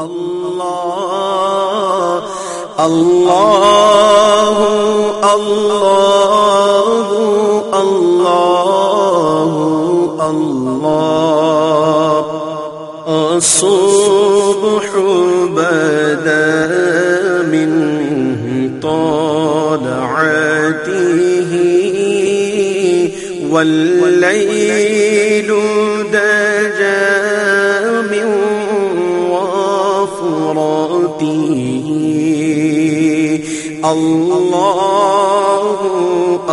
اللہ اللہ اللہ اللہ اللہ الصبح من طلعاته والليل وفرته الله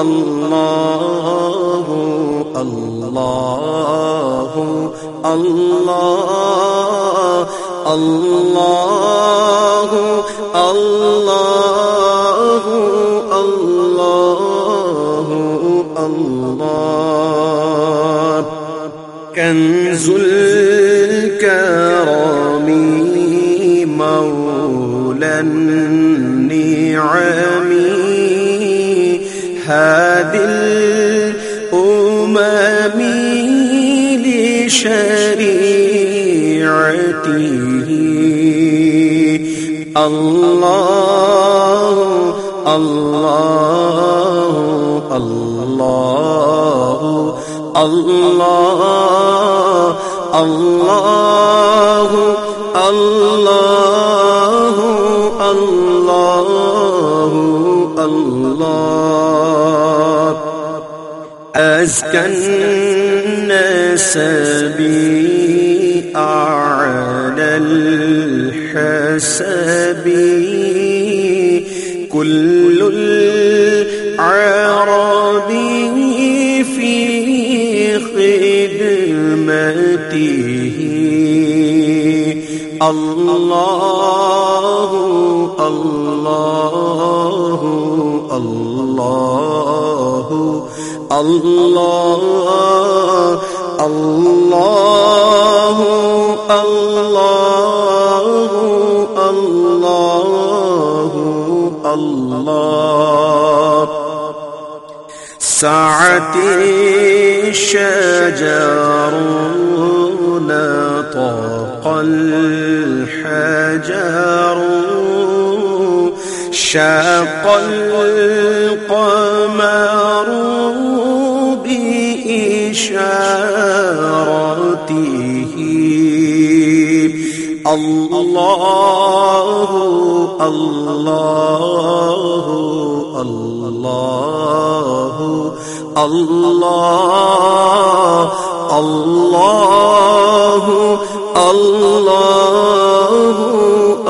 الله الله الله الله الله الله الله كنز النعم هذه الأمم لشريعته. الله الله الله الله الله الله الله أزكى الناس بي أعلى الحساب كل العرب في خدمته الله الله اللہ اللہ اللہ اللہ اللہ اللہ ساعتی شجر طاق الحجر شاق القمر بإشارته. الله الله الله الله الله الله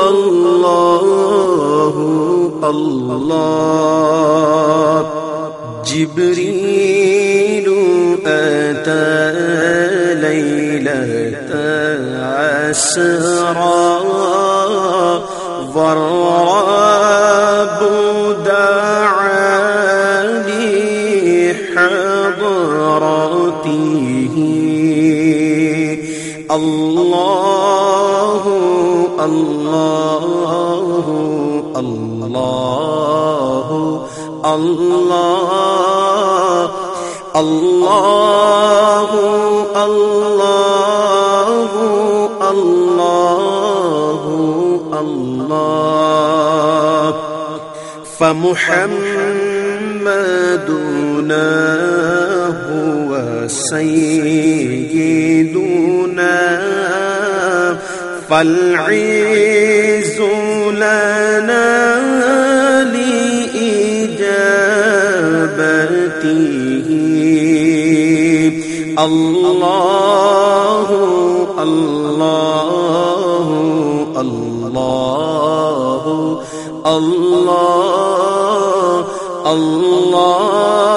الله الله. جبريل أتى ليلة عسرا. ضراب دعا لحضرته الله الله الله الله الله الله الله الله فمحمدنا هو سيدنا فالعز لنا لإجابته. الله الله الله الله الله الله